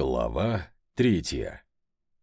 Глава третья.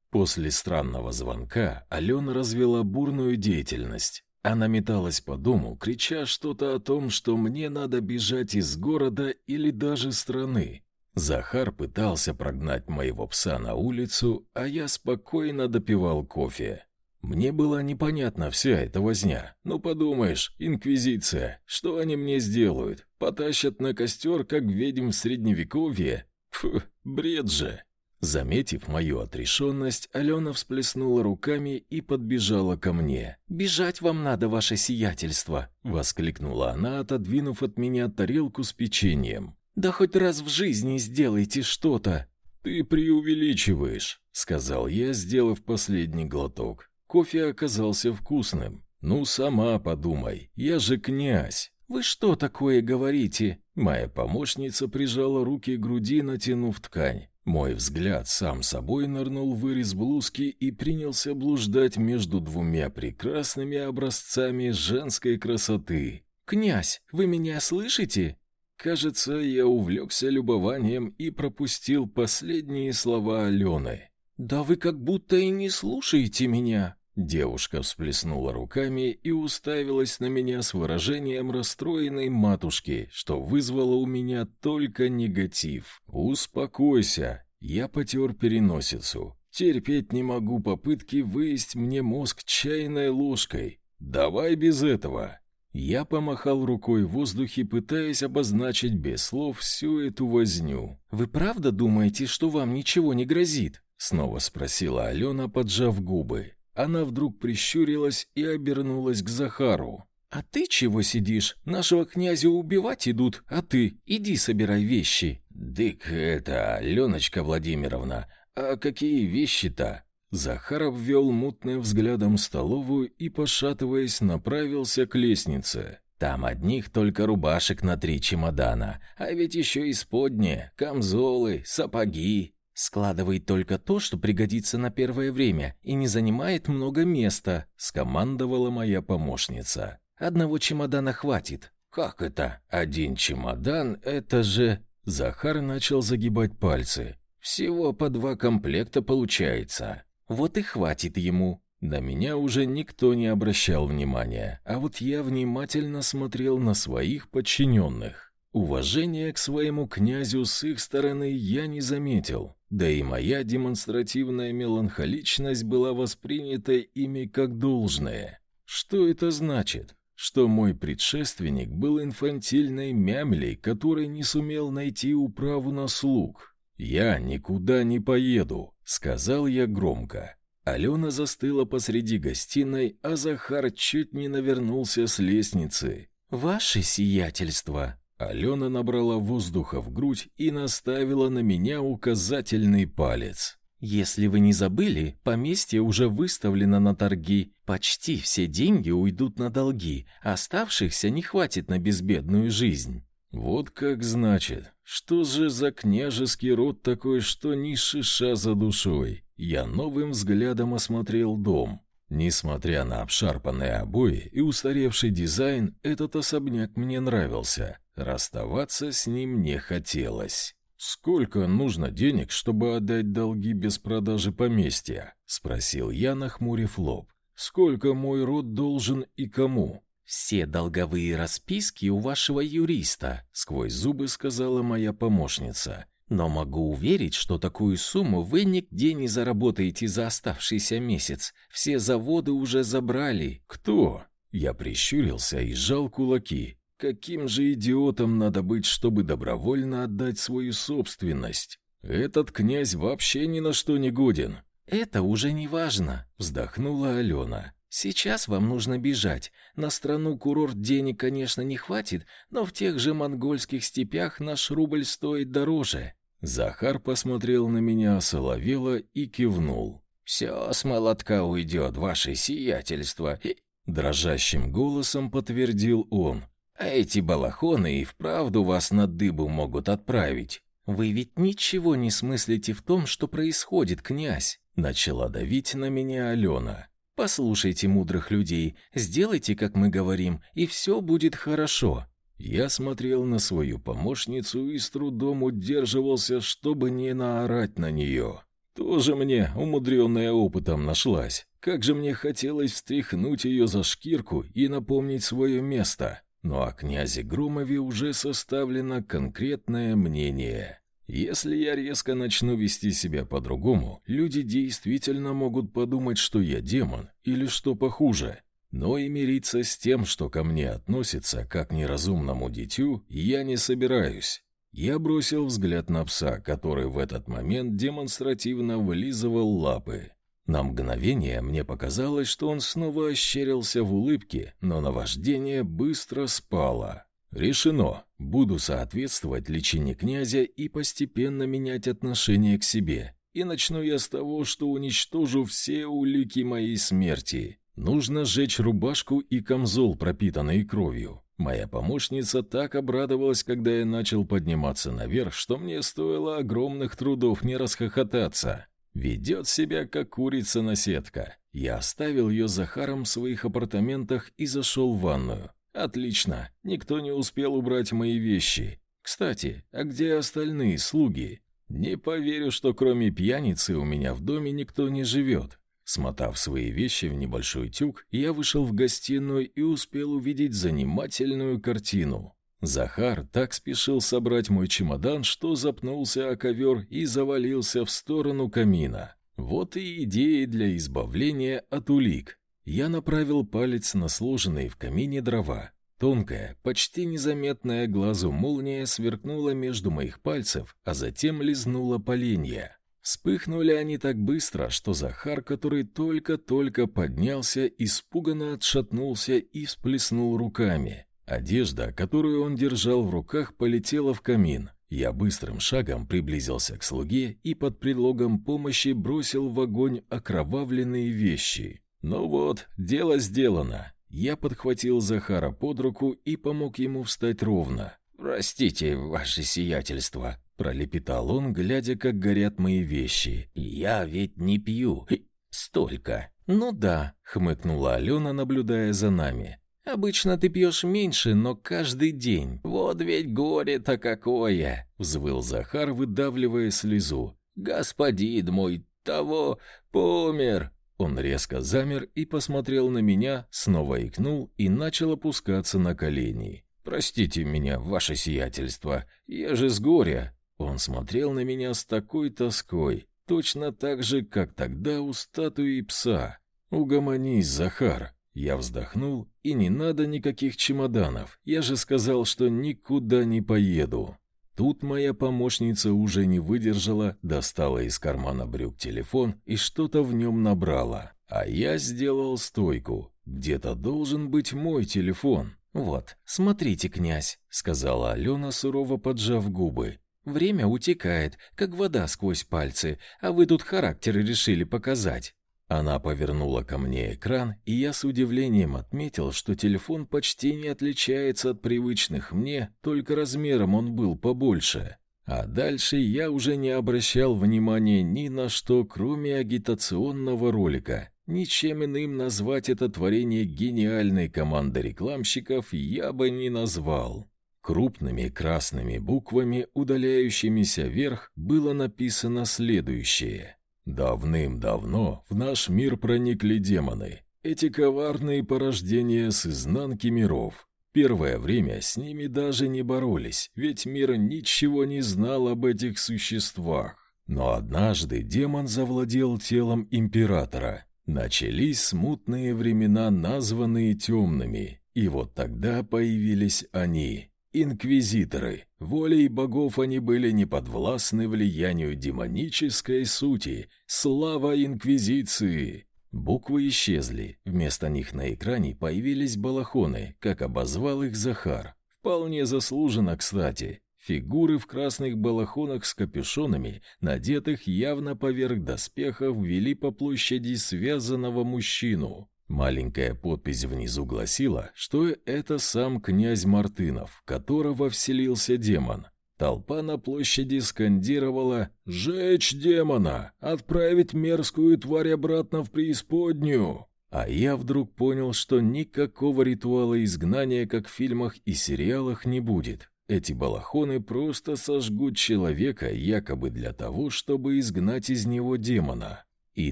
После странного звонка Алена развела бурную деятельность. Она металась по дому, крича что-то о том, что мне надо бежать из города или даже страны. Захар пытался прогнать моего пса на улицу, а я спокойно допивал кофе. Мне была непонятна вся эта возня. Ну, подумаешь, инквизиция, что они мне сделают? Потащат на костер, как ведьм в средневековье? Фу, бред же. Заметив мою отрешенность, Алена всплеснула руками и подбежала ко мне. «Бежать вам надо, ваше сиятельство!» — воскликнула она, отодвинув от меня тарелку с печеньем. «Да хоть раз в жизни сделайте что-то!» «Ты преувеличиваешь», — сказал я, сделав последний глоток. Кофе оказался вкусным. «Ну, сама подумай, я же князь!» «Вы что такое говорите?» Моя помощница прижала руки к груди, натянув ткань. Мой взгляд сам собой нырнул в вырез блузки и принялся блуждать между двумя прекрасными образцами женской красоты. «Князь, вы меня слышите?» Кажется, я увлекся любованием и пропустил последние слова Алены. «Да вы как будто и не слушаете меня!» Девушка всплеснула руками и уставилась на меня с выражением расстроенной матушки, что вызвало у меня только негатив. «Успокойся!» Я потер переносицу. «Терпеть не могу попытки выесть мне мозг чайной ложкой. Давай без этого!» Я помахал рукой в воздухе, пытаясь обозначить без слов всю эту возню. «Вы правда думаете, что вам ничего не грозит?» Снова спросила Алена, поджав губы. Она вдруг прищурилась и обернулась к Захару. «А ты чего сидишь? Нашего князя убивать идут, а ты иди собирай вещи». «Дык, это, Леночка Владимировна, а какие вещи-то?» Захар обвел мутным взглядом столовую и, пошатываясь, направился к лестнице. «Там одних только рубашек на три чемодана, а ведь еще и сподние, камзолы, сапоги, Складывай только то, что пригодится на первое время и не занимает много места, скомандовала моя помощница. Одного чемодана хватит. Как это? Один чемодан это же Захар начал загибать пальцы. Всего по два комплекта получается. Вот и хватит ему. На меня уже никто не обращал внимания, а вот я внимательно смотрел на своих подчиненных. Уважения к своему князю с их стороны я не заметил, да и моя демонстративная меланхоличность была воспринята ими как должное. Что это значит? Что мой предшественник был инфантильной мямлей, который не сумел найти управу на слуг. «Я никуда не поеду», — сказал я громко. Алена застыла посреди гостиной, а Захар чуть не навернулся с лестницы. «Ваше сиятельство», Алена набрала воздуха в грудь и наставила на меня указательный палец. Если вы не забыли, поместье уже выставлено на торги. Почти все деньги уйдут на долги, а оставшихся не хватит на безбедную жизнь. Вот как значит. Что же за княжеский род такой, что ни шиша за душой? Я новым взглядом осмотрел дом. Несмотря на обшарпанные обои и устаревший дизайн, этот особняк мне нравился. Расставаться с ним не хотелось. «Сколько нужно денег, чтобы отдать долги без продажи поместья?» — спросил я, нахмурив лоб. «Сколько мой род должен и кому?» «Все долговые расписки у вашего юриста», — сквозь зубы сказала моя помощница. «Но могу уверить, что такую сумму вы нигде не заработаете за оставшийся месяц. Все заводы уже забрали». «Кто?» Я прищурился и сжал кулаки. Каким же идиотом надо быть, чтобы добровольно отдать свою собственность? Этот князь вообще ни на что не годен. Это уже не важно, вздохнула Алена. Сейчас вам нужно бежать. На страну-курорт денег, конечно, не хватит, но в тех же монгольских степях наш рубль стоит дороже. Захар посмотрел на меня соловело и кивнул. «Все с молотка уйдет, ваше сиятельство», — дрожащим голосом подтвердил он. А эти балахоны и вправду вас на дыбу могут отправить. Вы ведь ничего не смыслите в том, что происходит, князь, начала давить на меня Алена. Послушайте мудрых людей, сделайте, как мы говорим, и все будет хорошо. Я смотрел на свою помощницу и с трудом удерживался, чтобы не наорать на нее. Тоже мне умудренная опытом нашлась. Как же мне хотелось встряхнуть ее за шкирку и напомнить свое место. Но о князе Громове уже составлено конкретное мнение. Если я резко начну вести себя по-другому, люди действительно могут подумать, что я демон или что похуже. Но и мириться с тем, что ко мне относится как неразумному дитю, я не собираюсь. Я бросил взгляд на пса, который в этот момент демонстративно вылизывал лапы. На мгновение мне показалось, что он снова ощерился в улыбке, но наваждение быстро спало. Решено. Буду соответствовать личине князя и постепенно менять отношение к себе. И начну я с того, что уничтожу все улики моей смерти. Нужно сжечь рубашку и камзол, пропитанный кровью. Моя помощница так обрадовалась, когда я начал подниматься наверх, что мне стоило огромных трудов не расхохотаться. Ведет себя, как курица-наседка. Я оставил ее Захаром в своих апартаментах и зашел в ванную. Отлично, никто не успел убрать мои вещи. Кстати, а где остальные слуги? Не поверю, что кроме пьяницы у меня в доме никто не живет. Смотав свои вещи в небольшой тюк, я вышел в гостиную и успел увидеть занимательную картину. Захар так спешил собрать мой чемодан, что запнулся о ковер и завалился в сторону камина. Вот и идеи для избавления от улик. Я направил палец на сложенные в камине дрова. Тонкая, почти незаметная глазу молния сверкнула между моих пальцев, а затем лизнула поленья. Вспыхнули они так быстро, что Захар, который только-только поднялся, испуганно отшатнулся и всплеснул руками. Одежда, которую он держал в руках, полетела в камин. Я быстрым шагом приблизился к слуге и под предлогом помощи бросил в огонь окровавленные вещи. Ну вот, дело сделано. Я подхватил Захара под руку и помог ему встать ровно. «Простите, ваше сиятельство», — пролепетал он, глядя, как горят мои вещи. «Я ведь не пью. Столько». «Ну да», — хмыкнула Алена, наблюдая за нами. «Обычно ты пьешь меньше, но каждый день. Вот ведь горе-то какое!» — взвыл Захар, выдавливая слезу. «Господин мой того помер!» Он резко замер и посмотрел на меня, снова икнул и начал опускаться на колени. «Простите меня, ваше сиятельство, я же с горя». Он смотрел на меня с такой тоской, точно так же, как тогда у статуи пса. «Угомонись, Захар». Я вздохнул, и не надо никаких чемоданов. Я же сказал, что никуда не поеду. Тут моя помощница уже не выдержала, достала из кармана брюк телефон и что-то в нем набрала. А я сделал стойку. Где-то должен быть мой телефон. «Вот, смотрите, князь», — сказала Алена, сурово поджав губы. «Время утекает, как вода сквозь пальцы, а вы тут характер решили показать. Она повернула ко мне экран, и я с удивлением отметил, что телефон почти не отличается от привычных мне, только размером он был побольше. А дальше я уже не обращал внимания ни на что, кроме агитационного ролика. Ничем иным назвать это творение гениальной команды рекламщиков я бы не назвал. Крупными красными буквами, удаляющимися вверх, было написано следующее. Давным-давно в наш мир проникли демоны, эти коварные порождения с изнанки миров. Первое время с ними даже не боролись, ведь мир ничего не знал об этих существах. Но однажды демон завладел телом императора. Начались смутные времена, названные темными, и вот тогда появились они, инквизиторы. Волей богов они были не подвластны влиянию демонической сути. Слава инквизиции! Буквы исчезли. Вместо них на экране появились балахоны, как обозвал их Захар. Вполне заслуженно, кстати. Фигуры в красных балахонах с капюшонами, надетых явно поверх доспехов, вели по площади связанного мужчину. Маленькая подпись внизу гласила, что это сам князь Мартынов, которого вселился демон. Толпа на площади скандировала «Жечь демона! Отправить мерзкую тварь обратно в преисподнюю!» А я вдруг понял, что никакого ритуала изгнания, как в фильмах и сериалах, не будет. Эти балахоны просто сожгут человека якобы для того, чтобы изгнать из него демона. И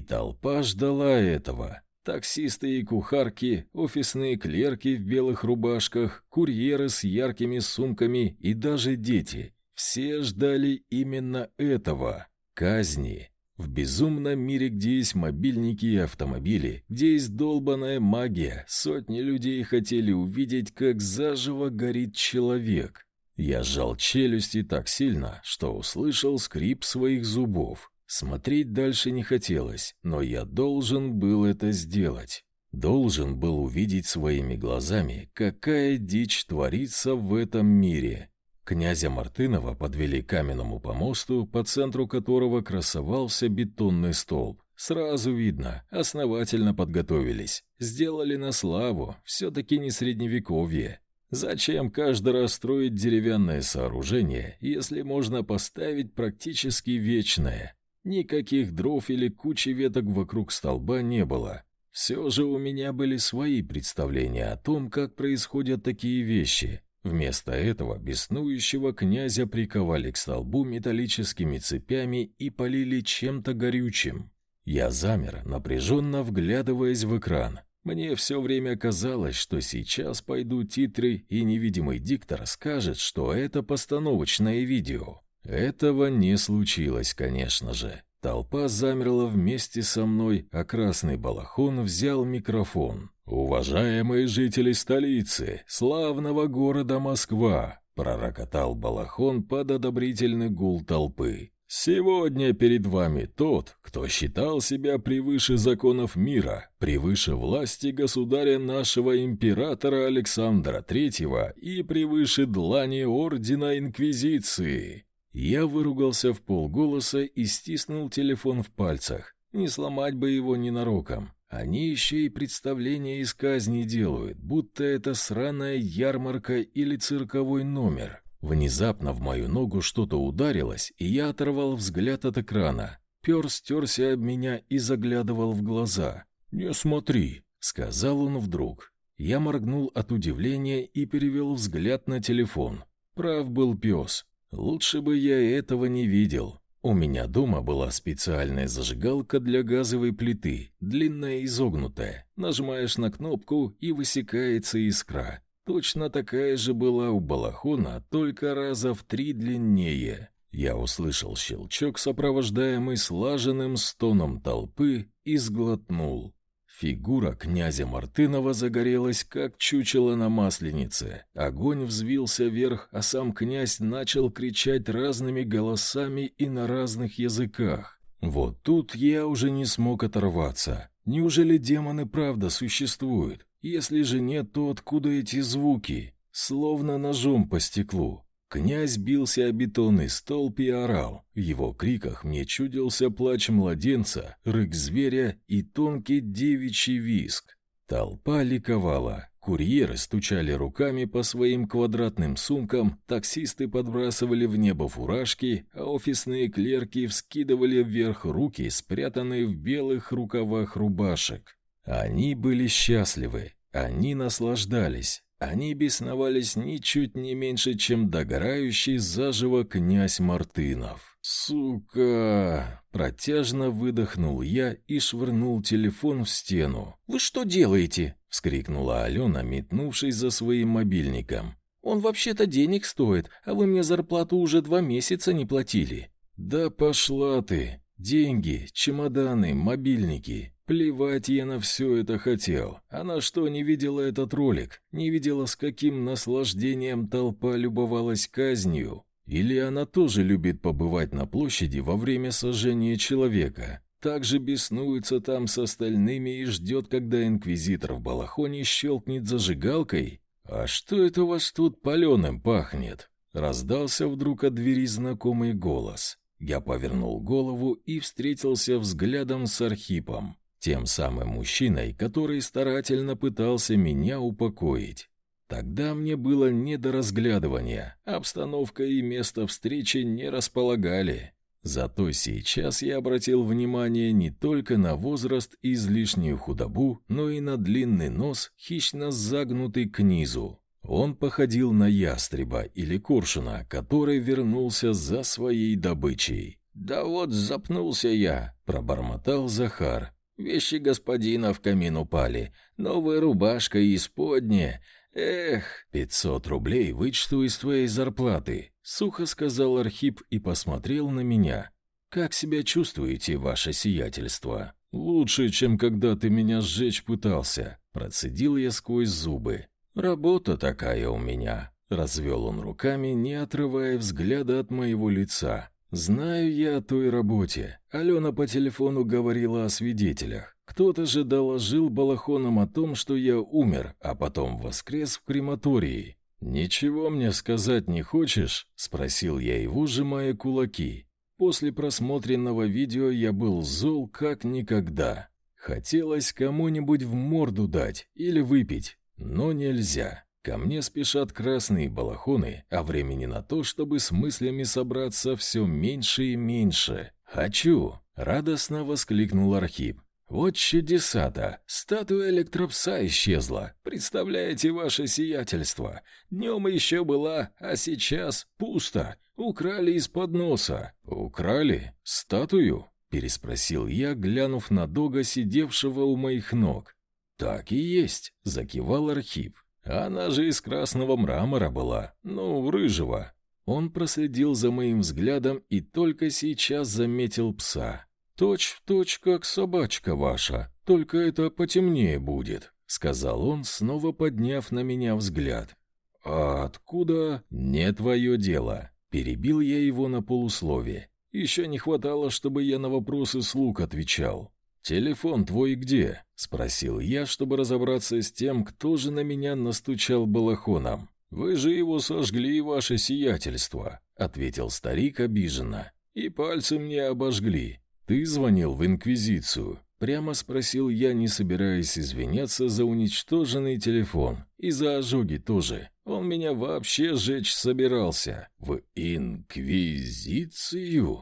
толпа ждала этого. Таксисты и кухарки, офисные клерки в белых рубашках, курьеры с яркими сумками и даже дети. Все ждали именно этого — казни. В безумном мире, где есть мобильники и автомобили, где есть долбаная магия, сотни людей хотели увидеть, как заживо горит человек. Я сжал челюсти так сильно, что услышал скрип своих зубов. Смотреть дальше не хотелось, но я должен был это сделать. Должен был увидеть своими глазами, какая дичь творится в этом мире. Князя Мартынова подвели к каменному помосту, по центру которого красовался бетонный столб. Сразу видно, основательно подготовились. Сделали на славу, все-таки не средневековье. Зачем каждый раз строить деревянное сооружение, если можно поставить практически вечное? Никаких дров или кучи веток вокруг столба не было. Все же у меня были свои представления о том, как происходят такие вещи. Вместо этого беснующего князя приковали к столбу металлическими цепями и полили чем-то горючим. Я замер, напряженно вглядываясь в экран. Мне все время казалось, что сейчас пойдут титры, и невидимый диктор скажет, что это постановочное видео. Этого не случилось, конечно же. Толпа замерла вместе со мной, а красный балахон взял микрофон. «Уважаемые жители столицы, славного города Москва!» пророкотал балахон под одобрительный гул толпы. «Сегодня перед вами тот, кто считал себя превыше законов мира, превыше власти государя нашего императора Александра Третьего и превыше длани Ордена Инквизиции. Я выругался в полголоса и стиснул телефон в пальцах. Не сломать бы его ненароком. Они еще и представления из казни делают, будто это сраная ярмарка или цирковой номер. Внезапно в мою ногу что-то ударилось, и я оторвал взгляд от экрана. Пер стерся об меня и заглядывал в глаза. «Не смотри», — сказал он вдруг. Я моргнул от удивления и перевел взгляд на телефон. Прав был пес. Лучше бы я этого не видел. У меня дома была специальная зажигалка для газовой плиты, длинная и изогнутая. Нажимаешь на кнопку и высекается искра. Точно такая же была у балахона, только раза в три длиннее. Я услышал щелчок, сопровождаемый слаженным стоном толпы, и сглотнул. Фигура князя Мартынова загорелась, как чучело на масленице. Огонь взвился вверх, а сам князь начал кричать разными голосами и на разных языках. Вот тут я уже не смог оторваться. Неужели демоны правда существуют? Если же нет, то откуда эти звуки? Словно ножом по стеклу. Князь бился о бетонный столб и орал. В его криках мне чудился плач младенца, рык зверя и тонкий девичий виск. Толпа ликовала. Курьеры стучали руками по своим квадратным сумкам, таксисты подбрасывали в небо фуражки, а офисные клерки вскидывали вверх руки, спрятанные в белых рукавах рубашек. Они были счастливы, они наслаждались, они бесновались ничуть не меньше, чем догорающий заживо князь Мартынов. «Сука!» Протяжно выдохнул я и швырнул телефон в стену. «Вы что делаете?» — вскрикнула Алена, метнувшись за своим мобильником. «Он вообще-то денег стоит, а вы мне зарплату уже два месяца не платили». «Да пошла ты! Деньги, чемоданы, мобильники. Плевать я на все это хотел. Она что, не видела этот ролик? Не видела, с каким наслаждением толпа любовалась казнью? Или она тоже любит побывать на площади во время сожжения человека? Также беснуется там с остальными и ждет, когда инквизитор в балахоне щелкнет зажигалкой? А что это у вас тут паленым пахнет? Раздался вдруг от двери знакомый голос. Я повернул голову и встретился взглядом с Архипом. Тем самым мужчиной, который старательно пытался меня упокоить. Тогда мне было не до разглядывания, обстановка и место встречи не располагали. Зато сейчас я обратил внимание не только на возраст и излишнюю худобу, но и на длинный нос, хищно загнутый к низу. Он походил на ястреба или коршуна, который вернулся за своей добычей. «Да вот запнулся я», — пробормотал Захар. «Вещи господина в камин упали, новая рубашка и исподняя. Эх, пятьсот рублей вычту из твоей зарплаты», — сухо сказал Архип и посмотрел на меня. «Как себя чувствуете, ваше сиятельство?» «Лучше, чем когда ты меня сжечь пытался», — процедил я сквозь зубы. «Работа такая у меня», — развел он руками, не отрывая взгляда от моего лица. «Знаю я о той работе. Алена по телефону говорила о свидетелях. Кто-то же доложил балахонам о том, что я умер, а потом воскрес в крематории. «Ничего мне сказать не хочешь?» — спросил я его, сжимая кулаки. После просмотренного видео я был зол как никогда. Хотелось кому-нибудь в морду дать или выпить, но нельзя. Ко мне спешат красные балахоны, а времени на то, чтобы с мыслями собраться, все меньше и меньше. «Хочу!» — радостно воскликнул Архип. «Вот чудеса-то! Статуя электропса исчезла. Представляете, ваше сиятельство? Днем еще была, а сейчас пусто. Украли из-под носа». «Украли? Статую?» — переспросил я, глянув на дога, сидевшего у моих ног. «Так и есть», — закивал Архип. «Она же из красного мрамора была, ну, рыжего». Он проследил за моим взглядом и только сейчас заметил пса. «Точь в точь, как собачка ваша, только это потемнее будет», — сказал он, снова подняв на меня взгляд. «А откуда?» «Не твое дело», — перебил я его на полусловие. «Еще не хватало, чтобы я на вопросы слуг отвечал. «Телефон твой где?» — спросил я, чтобы разобраться с тем, кто же на меня настучал балахоном. «Вы же его сожгли, ваше сиятельство», — ответил старик обиженно. «И пальцы мне обожгли. Ты звонил в Инквизицию?» Прямо спросил я, не собираясь извиняться за уничтоженный телефон. И за ожоги тоже. Он меня вообще сжечь собирался. В Инквизицию?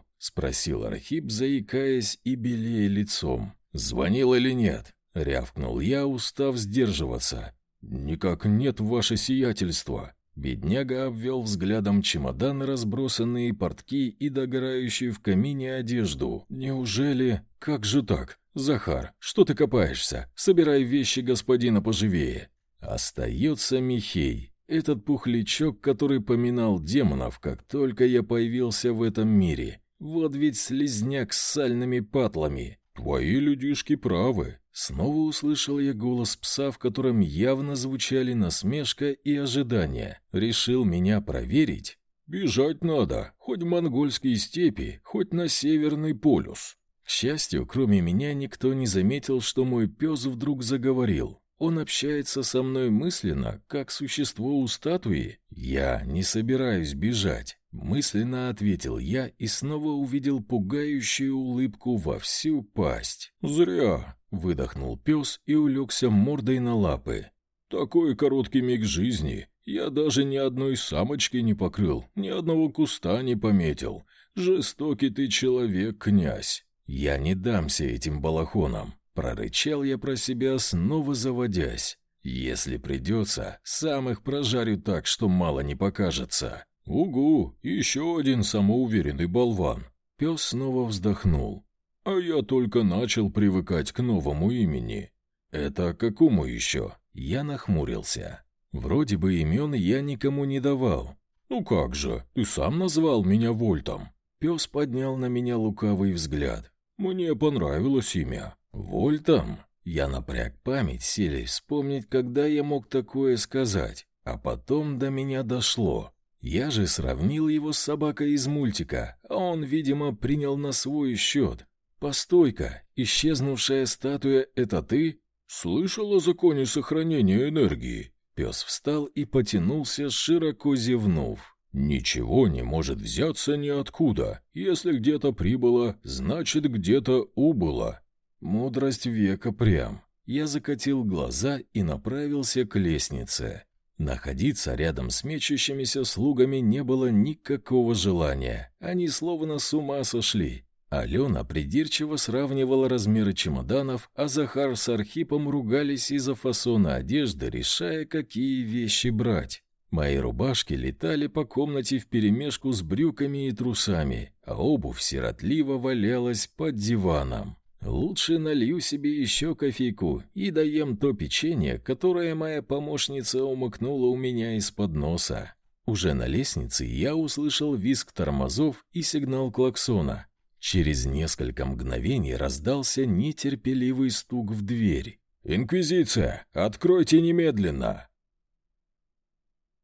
— спросил Архип, заикаясь и белее лицом. «Звонил или нет?» — рявкнул я, устав сдерживаться. «Никак нет, ваше сиятельство». Бедняга обвел взглядом чемодан, разбросанные портки и догорающую в камине одежду. «Неужели? Как же так? Захар, что ты копаешься? Собирай вещи господина поживее». Остается Михей, этот пухлячок, который поминал демонов, как только я появился в этом мире. Вот ведь слезняк с сальными патлами. Твои людишки правы. Снова услышал я голос пса, в котором явно звучали насмешка и ожидание. Решил меня проверить. Бежать надо, хоть в монгольские степи, хоть на Северный полюс. К счастью, кроме меня никто не заметил, что мой пес вдруг заговорил. Он общается со мной мысленно, как существо у статуи. Я не собираюсь бежать. Мысленно ответил я и снова увидел пугающую улыбку во всю пасть. «Зря!» — выдохнул пес и улегся мордой на лапы. «Такой короткий миг жизни. Я даже ни одной самочки не покрыл, ни одного куста не пометил. Жестокий ты человек, князь. Я не дамся этим балахонам. Прорычал я про себя, снова заводясь. Если придется, сам их прожарю так, что мало не покажется. Угу, еще один самоуверенный болван. Пес снова вздохнул. А я только начал привыкать к новому имени. Это какому еще? Я нахмурился. Вроде бы имен я никому не давал. Ну как же, ты сам назвал меня Вольтом. Пес поднял на меня лукавый взгляд. Мне понравилось имя. Вольтом? Я напряг память, силясь вспомнить, когда я мог такое сказать. А потом до меня дошло. Я же сравнил его с собакой из мультика, а он, видимо, принял на свой счет. «Постой-ка, исчезнувшая статуя — это ты?» «Слышал о законе сохранения энергии?» Пес встал и потянулся, широко зевнув. «Ничего не может взяться ниоткуда. Если где-то прибыло, значит, где-то убыло. Мудрость века прям. Я закатил глаза и направился к лестнице. Находиться рядом с мечущимися слугами не было никакого желания. Они словно с ума сошли. Алена придирчиво сравнивала размеры чемоданов, а Захар с Архипом ругались из-за фасона одежды, решая, какие вещи брать. Мои рубашки летали по комнате вперемешку с брюками и трусами, а обувь сиротливо валялась под диваном. Лучше налью себе еще кофейку и доем то печенье, которое моя помощница умыкнула у меня из-под носа. Уже на лестнице я услышал визг тормозов и сигнал клаксона. Через несколько мгновений раздался нетерпеливый стук в дверь. «Инквизиция! Откройте немедленно!»